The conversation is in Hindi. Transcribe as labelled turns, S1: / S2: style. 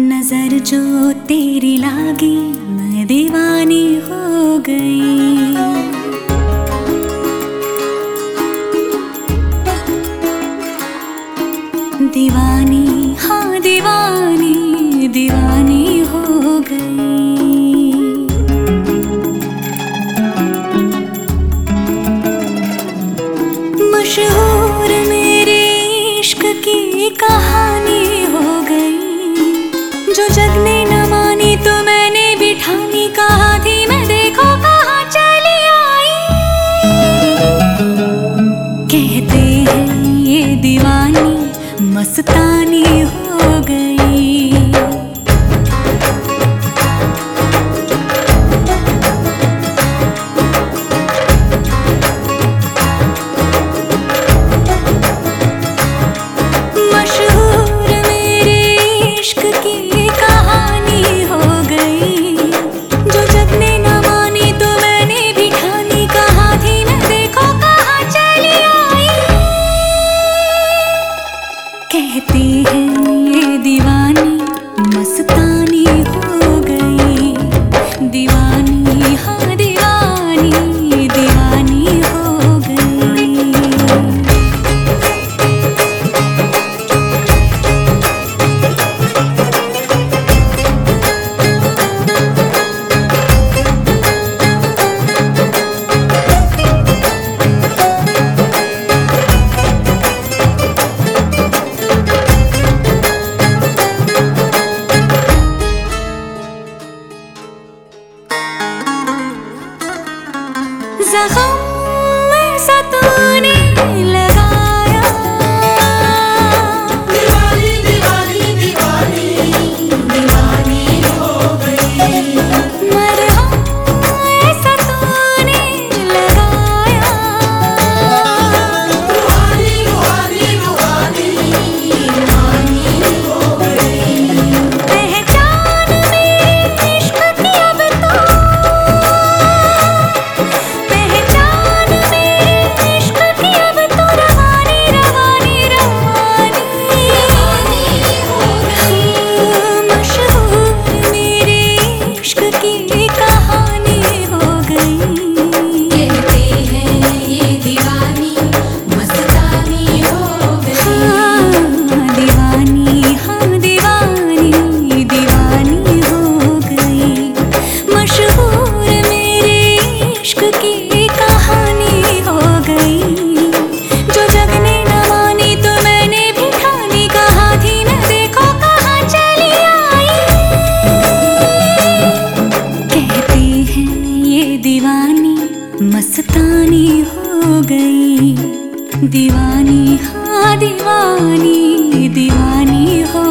S1: नज़र जो तेरी लागी, मैं दीवानी हो गई। दीवानी हाँ दीवानी दीवानी हो गई। मशहूर मेरे इश्क की कहानी जो जग ने न मानी तो मैंने बिठानी कहा थी, मैं देखो कहा चली आई। कहते हैं ये दीवानी मस्तानी हो गई। Xa मस्तानी हो गई। दीवानी हाँ दीवानी दीवानी हो